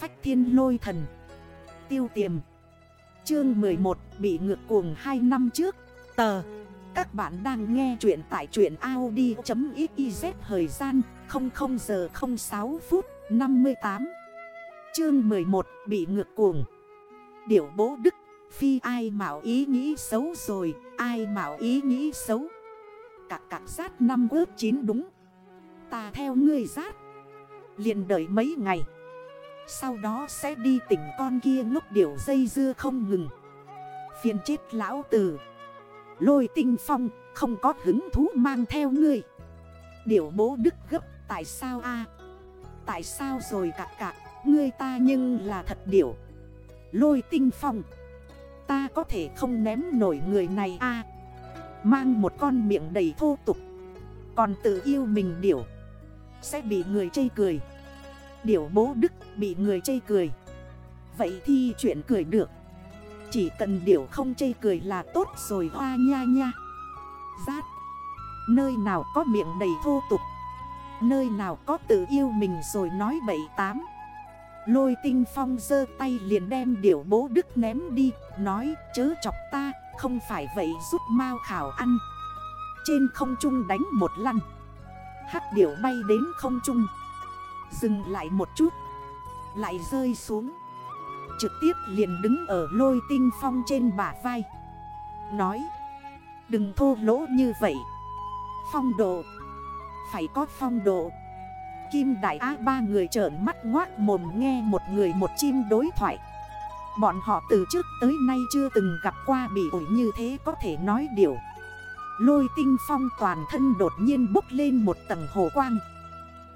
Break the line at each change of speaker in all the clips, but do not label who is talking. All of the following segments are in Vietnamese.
phách thiên lôi thần. Tiêu tiềm. Chương 11 bị ngược cuồng 2 năm trước. Tờ. Các bạn đang nghe chuyện tại truyện Audi.xyz Thời gian 00 giờ 06 phút 58 Chương 11 bị ngược cuồng. Điểu bố đức. Phi ai mạo ý nghĩ xấu rồi, Ai mạo ý nghĩ xấu. Cạc cạc sát năm ước chín đúng. Ta theo ngươi sát. Liền đợi mấy ngày. Sau đó sẽ đi tỉnh con kia ngốc điểu dây dưa không ngừng. Phiền chết lão tử. Lôi tinh phong, không có hứng thú mang theo ngươi. Điều bố đức gấp, tại sao a? Tại sao rồi cạc cạc Ngươi ta nhưng là thật điểu. Lôi tinh phong, Ta có thể không ném nổi người này a. Mang một con miệng đầy thô tục. Còn tự yêu mình điểu, Sẽ bị người chây cười. Điều bố đức bị người chây cười. Vậy thì chuyện cười được. Chỉ cần điều không chây cười là tốt rồi hoa nha nha. Giác Nơi nào có miệng đầy thô tục. Nơi nào có tự yêu mình rồi nói bậy tám. Lôi tinh phong dơ tay liền đem điểu bố đức ném đi, Nói, chớ chọc ta, không phải vậy giúp mau khảo ăn. Trên không trung đánh một lăn. Hắc điểu bay đến không trung. Dừng lại một chút. Lại rơi xuống. Trực tiếp liền đứng ở lôi tinh phong trên bả vai. Nói. Đừng thô lỗ như vậy. Phong độ. Phải có phong độ. Kim Đại Á ba người trởn mắt ngoát mồm nghe một người một chim đối thoại. Bọn họ từ trước tới nay chưa từng gặp qua bị ổi như thế có thể nói điều. Lôi tinh phong toàn thân đột nhiên bốc lên một tầng hồ quang.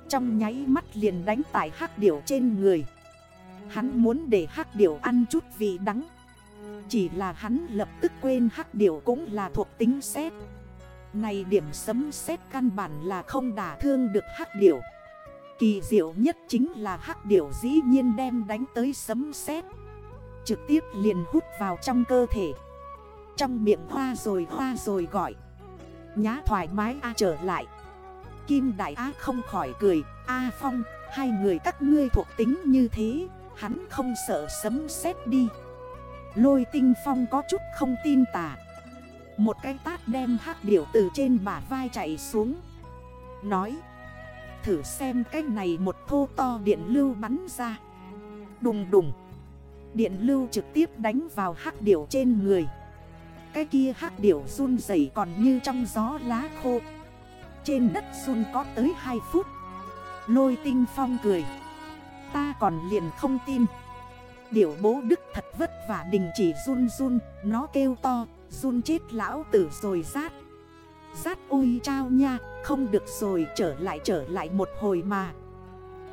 Trong nháy mắt liền đánh tại hắc điểu trên người. Hắn muốn để hắc điểu ăn chút vị đắng. Chỉ là hắn lập tức quên hắc điểu cũng là thuộc tính xét. Này điểm sấm xét căn bản là không đả thương được hắc điểu. Kỳ diệu nhất chính là hắc điểu dĩ nhiên đem đánh tới sấm xét. Trực tiếp liền hút vào trong cơ thể. Trong miệng hoa rồi hoa rồi gọi. Nhá thoải mái A trở lại. Kim Đại Á không khỏi cười. A Phong, hai người các ngươi thuộc tính như thế Hắn không sợ sấm sét đi. Lôi tinh phong có chút không tin tà. Một cái tát đem hắc điểu từ trên bả vai chạy xuống. Nói Thử xem cái này một thô to điện lưu bắn ra. Đùng đùng. Điện lưu trực tiếp đánh vào hắc điểu trên người. Cái kia hắc điểu run dày còn như trong gió lá khô. Trên đất run có tới 2 phút. Lôi tinh phong cười. Ta còn liền không tin. Điều bố đức thật vất vả đình chỉ run run, Nó kêu to, Run chết lão tử rồi rát. Rát ôi trao nha, Không được rồi, trở lại trở lại một hồi mà.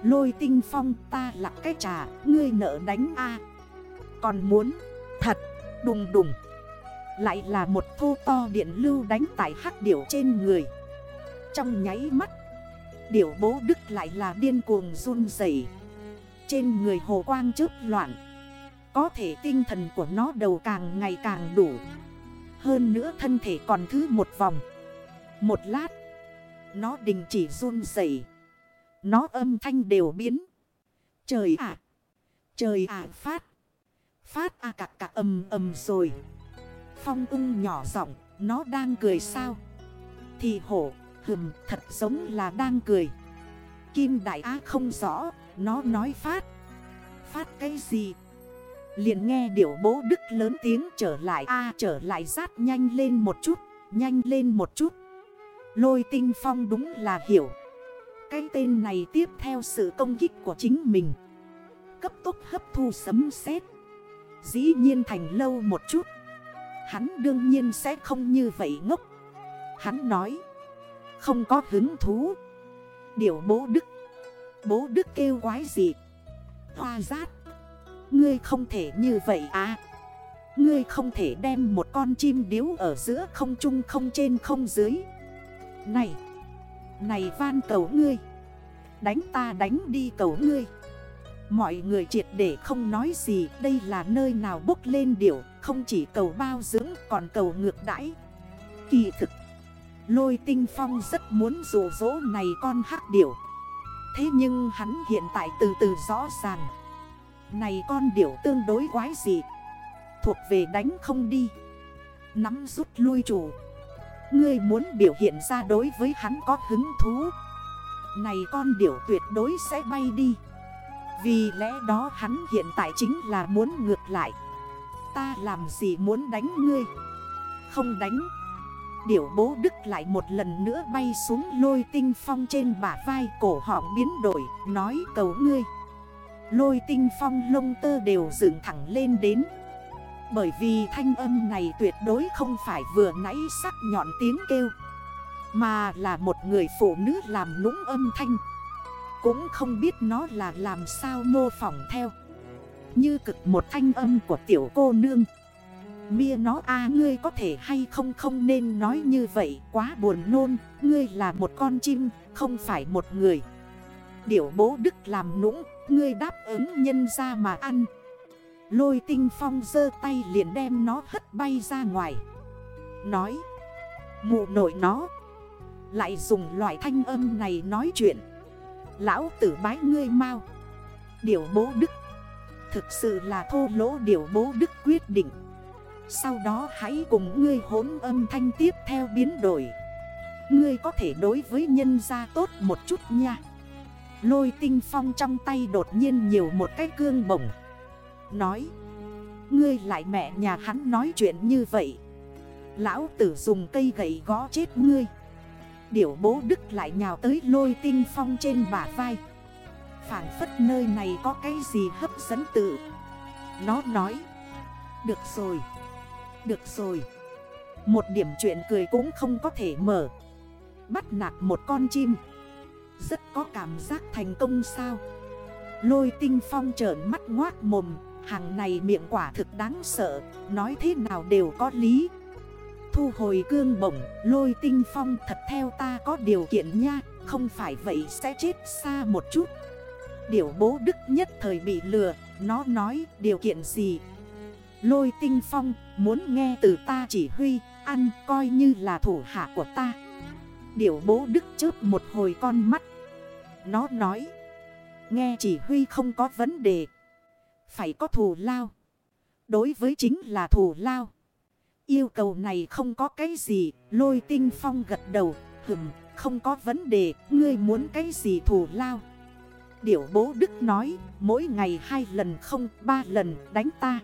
Lôi tinh phong, ta lặng cái trà, Ngươi nợ đánh a. Còn muốn? Thật, đùng đùng. Lại là một thô to điện lưu đánh tại hắc điểu trên người. Trong nháy mắt. Điểu bố đức lại là điên cuồng run dậy Trên người hồ quang chớp loạn. Có thể tinh thần của nó đầu càng ngày càng đủ. Hơn nữa thân thể còn thứ một vòng. Một lát, Nó đình chỉ run dậy Nó âm thanh đều biến. Trời ạ! Trời ạ! Phát! Phát a à cạc cạc ầm ầm rồi. Phong ung nhỏ giọng, Nó đang cười sao? Thì hổ! Hừm, thật giống là đang cười. Kim đại á không rõ, Nó nói phát. Phát cái gì? Liền nghe điểu bố đức lớn tiếng trở lại. A, trở lại rát nhanh lên một chút, Nhanh lên một chút. Lôi tinh phong đúng là hiểu. Cái tên này tiếp theo sự công kích của chính mình. Cấp tốc hấp thu sấm sét. Dĩ nhiên thành lâu một chút. Hắn đương nhiên sẽ không như vậy ngốc. Hắn nói không có hứng thú. Điều bố đức. Bố đức kêu quái gì Hoa rát. Ngươi không thể như vậy à. Ngươi không thể đem một con chim điếu ở giữa không trung không trên không dưới. Này. Này van cầu ngươi. Đánh ta đánh đi cầu ngươi. Mọi người triệt để không nói gì, Đây là nơi nào bốc lên điểu, Không chỉ cầu bao dưỡng, còn cầu ngược đãi. Kỳ thực Lôi tinh phong rất muốn rủ rỗ này con hắc điểu. Thế nhưng hắn hiện tại từ từ rõ ràng. Này con điểu tương đối quái gì Thuộc về đánh không đi. Nắm rút lui chủ. Ngươi muốn biểu hiện ra đối với hắn có hứng thú. Này con điểu tuyệt đối sẽ bay đi. Vì lẽ đó hắn hiện tại chính là muốn ngược lại. Ta làm gì muốn đánh ngươi? Không đánh Điểu bố đức lại một lần nữa bay xuống lôi tinh phong trên bả vai cổ họng biến đổi, Nói, cầu ngươi. Lôi tinh phong lông tơ đều dựng thẳng lên đến. Bởi vì thanh âm này tuyệt đối không phải vừa nãy sắc nhọn tiếng kêu, Mà là một người phụ nữ làm nũng âm thanh. Cũng không biết nó là làm sao mô phỏng theo. Như cực một thanh âm của tiểu cô nương. Mia nó a, ngươi có thể hay không? Không nên nói như vậy, Quá buồn nôn. Ngươi là một con chim, Không phải một người. Điểu bố đức làm nũng, Ngươi đáp ứng nhân ra mà ăn. Lôi tinh phong dơ tay liền đem nó hất bay ra ngoài. Nói, Mụ nội nó, Lại dùng loại thanh âm này nói chuyện. Lão tử bái ngươi mau. Điều bố đức, Thực sự là thô lỗ điều bố đức quyết định. Sau đó hãy cùng ngươi hốn âm thanh tiếp theo biến đổi. Ngươi có thể đối với nhân gia tốt một chút nha. Lôi tinh phong trong tay đột nhiên nhiều một cái cương bổng. Nói, Ngươi lại mẹ nhà hắn nói chuyện như vậy. Lão tử dùng cây gậy gõ chết ngươi. Điểu bố đức lại nhào tới lôi tinh phong trên bả vai. Phản phất nơi này có cái gì hấp dẫn tự. Nó nói, Được rồi được rồi. Một điểm chuyện cười cũng không có thể mở. Bắt nạt một con chim. Rất có cảm giác thành công sao? Lôi tinh phong trởn mắt ngoác mồm. Hàng này miệng quả thực đáng sợ. Nói thế nào đều có lý. Thu hồi cương bổng, Lôi tinh phong thật theo ta có điều kiện nha. Không phải vậy sẽ chết xa một chút. Điều bố đức nhất thời bị lừa. Nó nói, điều kiện gì? Lôi tinh phong, muốn nghe từ ta chỉ huy, Ăn coi như là thủ hạ của ta. Điều bố đức chớp một hồi con mắt. Nó nói, Nghe chỉ huy không có vấn đề. Phải có thù lao. Đối với chính là thù lao. Yêu cầu này không có cái gì, Lôi tinh phong gật đầu, Hừm, không có vấn đề, Ngươi muốn cái gì thù lao? Điểu bố đức nói, Mỗi ngày hai lần không, ba lần đánh ta.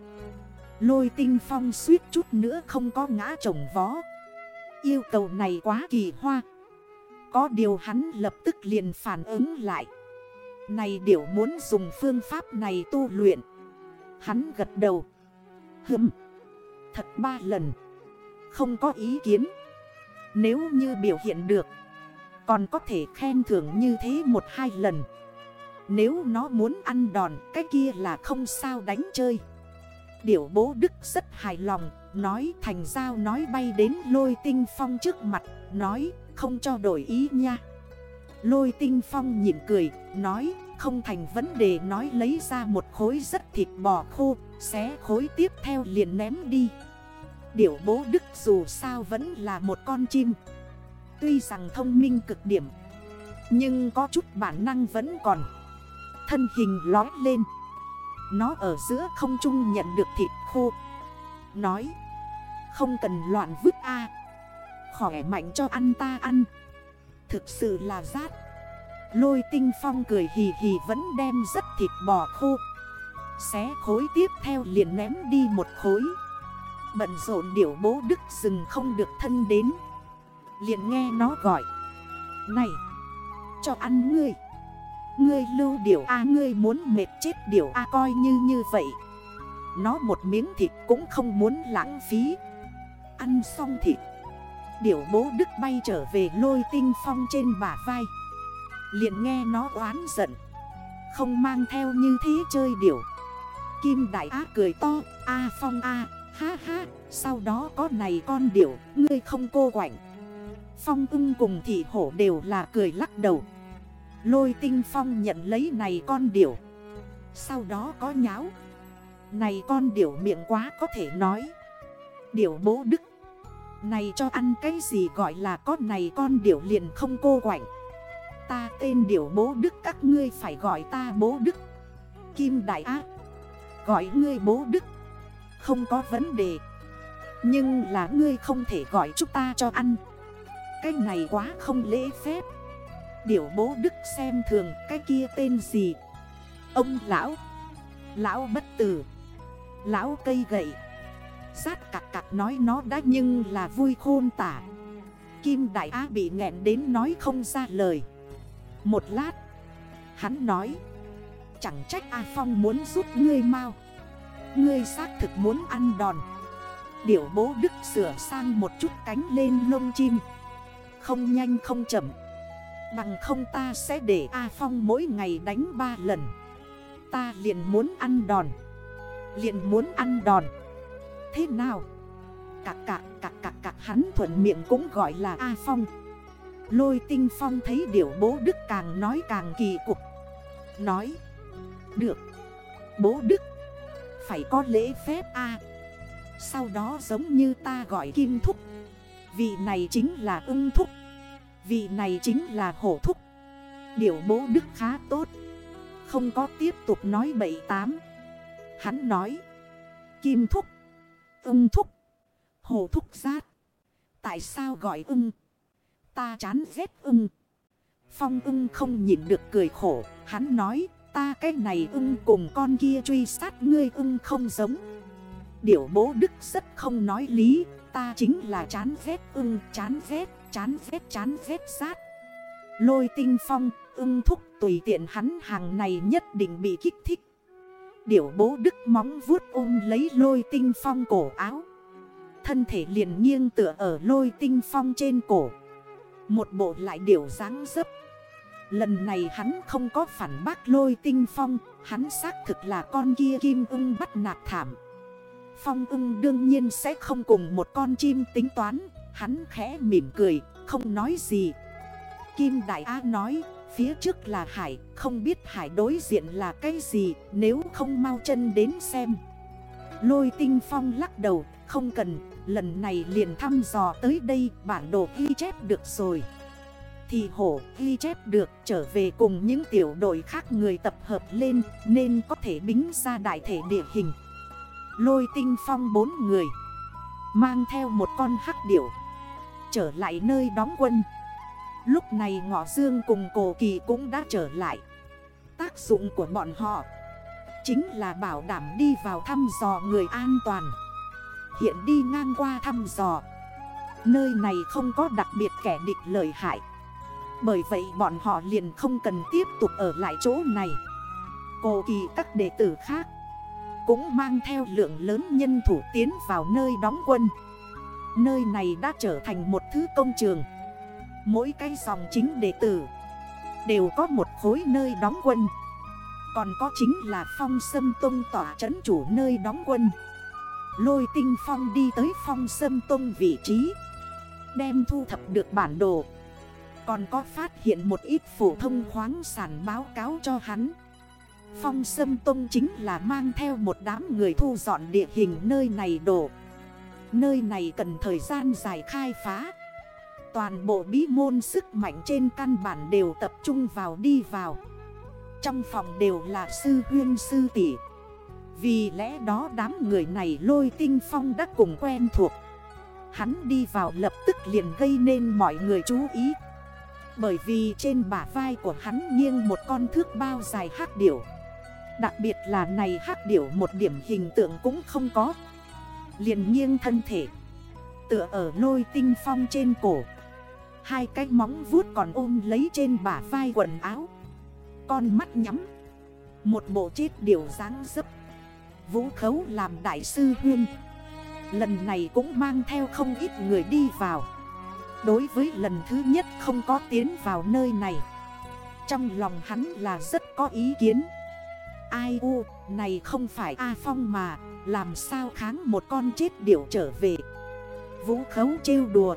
Lôi tinh phong suýt chút nữa không có ngã trồng vó. Yêu cầu này quá kỳ hoa. Có điều hắn lập tức liền phản ứng lại. Này điểu muốn dùng phương pháp này tu luyện. Hắn gật đầu. Hừm. Thật ba lần. Không có ý kiến. Nếu như biểu hiện được, Còn có thể khen thưởng như thế một hai lần. Nếu nó muốn ăn đòn, Cái kia là không sao đánh chơi. Điểu bố đức rất hài lòng, Nói thành giao nói bay đến lôi tinh phong trước mặt, Nói, không cho đổi ý nha. Lôi tinh phong nhịn cười, Nói, không thành vấn đề nói lấy ra một khối rất thịt bò khô, Xé khối tiếp theo liền ném đi. Điểu bố đức dù sao vẫn là một con chim. Tuy rằng thông minh cực điểm, Nhưng có chút bản năng vẫn còn. Thân hình lói lên. Nó ở giữa không trung nhận được thịt khô. Nói, Không cần loạn vứt A. Khỏe mạnh cho ăn ta ăn. Thực sự là rát. Lôi tinh phong cười hì hì vẫn đem rất thịt bò khô. Xé khối tiếp theo liền ném đi một khối. Bận rộn điểu bố đức rừng không được thân đến. Liền nghe nó gọi, Này, Cho ăn ngươi. Ngươi lưu điểu A, ngươi muốn mệt chết điểu A, coi như như vậy. Nó một miếng thịt cũng không muốn lãng phí. Ăn xong thịt Điểu bố đức bay trở về lôi tinh phong trên bả vai. Liền nghe nó oán giận. Không mang theo như thế chơi điểu Kim đại á cười to, A phong A, ha ha, Sau đó có này con điểu Ngươi không cô quảnh Phong ưng cùng thị hổ đều là cười lắc đầu. Lôi tinh phong nhận lấy này con điểu. Sau đó có nháo. Này con điểu miệng quá có thể nói. Điểu bố đức. Này cho ăn cái gì gọi là con này con điểu liền không cô quạnh. Ta tên điểu bố đức, các ngươi phải gọi ta bố đức. Kim Đại Á. Gọi ngươi bố đức. Không có vấn đề. Nhưng là ngươi không thể gọi chúng ta cho ăn. Cái này quá không lễ phép. Điều bố đức xem thường cái kia tên gì? Ông lão. Lão bất tử. Lão cây gậy. Sát cạc cạc nói nó đã nhưng là vui khôn tả. Kim Đại Á bị nghẹn đến nói không ra lời. Một lát, Hắn nói, Chẳng trách A Phong muốn giúp ngươi mau. Ngươi xác thực muốn ăn đòn. Điểu bố đức sửa sang một chút cánh lên lông chim. Không nhanh không chậm. Bằng không ta sẽ để A Phong mỗi ngày đánh ba lần. Ta liền muốn ăn đòn. Liền muốn ăn đòn. Thế nào? Cạc cạc cạc cạc cạc hắn thuận miệng cũng gọi là A Phong. Lôi tinh phong thấy điều bố đức càng nói càng kỳ cục. Nói, Được. Bố đức, Phải có lễ phép A. Sau đó giống như ta gọi kim thúc. Vị này chính là ưng thúc. Vị này chính là hổ thúc. Điều bố đức khá tốt. Không có tiếp tục nói bậy tám. Hắn nói, Kim thúc, Ưng thúc, Hổ thúc giác Tại sao gọi ưng? Ta chán ghét ưng. Phong ưng không nhìn được cười khổ. Hắn nói, ta cái này ưng cùng con kia truy sát ngươi ưng không giống. Điều bố đức rất không nói lý. Ta chính là chán ghét ưng, chán ghét chán ghét chán ghét sát. Lôi tinh phong, ưng thúc tùy tiện hắn hàng này nhất định bị kích thích. Điểu bố đức móng vuốt ôm lấy lôi tinh phong cổ áo. Thân thể liền nghiêng tựa ở lôi tinh phong trên cổ. Một bộ lại điểu dáng dấp. Lần này hắn không có phản bác lôi tinh phong, Hắn xác thực là con kia kim ưng bắt nạt thảm. Phong ưng đương nhiên sẽ không cùng một con chim tính toán. Hắn khẽ mỉm cười, không nói gì. Kim Đại A nói, phía trước là hải Không biết hải đối diện là cái gì Nếu không mau chân đến xem. Lôi tinh phong lắc đầu Không cần, lần này liền thăm dò tới đây Bản đồ ghi chép được rồi. Thì hổ ghi chép được trở về cùng những tiểu đội khác người tập hợp lên Nên có thể bính ra đại thể địa hình. Lôi tinh phong bốn người Mang theo một con hắc điểu Trở lại nơi đóng quân. Lúc này Ngọ Dương cùng Cổ Kỳ cũng đã trở lại. Tác dụng của bọn họ Chính là bảo đảm đi vào thăm dò người an toàn. Hiện đi ngang qua thăm dò. Nơi này không có đặc biệt kẻ địch lợi hại. Bởi vậy bọn họ liền không cần tiếp tục ở lại chỗ này. Cổ kỳ các đệ tử khác Cũng mang theo lượng lớn nhân thủ tiến vào nơi đóng quân. Nơi này đã trở thành một thứ công trường. Mỗi cái dòng chính đệ tử Đều có một khối nơi đóng quân. Còn có chính là phong sâm tông tỏa trấn chủ nơi đóng quân. Lôi tinh phong đi tới phong sâm tông vị trí, Đem thu thập được bản đồ. Còn có phát hiện một ít phổ thông khoáng sản báo cáo cho hắn. Phong Sâm Tông chính là mang theo một đám người thu dọn địa hình nơi này đổ. Nơi này cần thời gian dài khai phá. Toàn bộ bí môn sức mạnh trên căn bản đều tập trung vào đi vào. Trong phòng đều là sư huyên sư tỷ. Vì lẽ đó đám người này lôi tinh phong đã cùng quen thuộc. Hắn đi vào lập tức liền gây nên mọi người chú ý. Bởi vì trên bả vai của hắn nghiêng một con thước bao dài hắc điểu. Đặc biệt là này hắc điểu một điểm hình tượng cũng không có liền nghiêng thân thể. Tựa ở lôi tinh phong trên cổ. Hai cái móng vuốt còn ôm lấy trên bả vai quần áo. Con mắt nhắm. Một bộ chết điều dáng dấp. Vũ khấu làm đại sư huyên. Lần này cũng mang theo không ít người đi vào. Đối với lần thứ nhất không có tiến vào nơi này. Trong lòng hắn là rất có ý kiến. Ai u, này không phải A Phong mà. Làm sao kháng một con chết điểu trở về? Vũ khấu trêu đùa.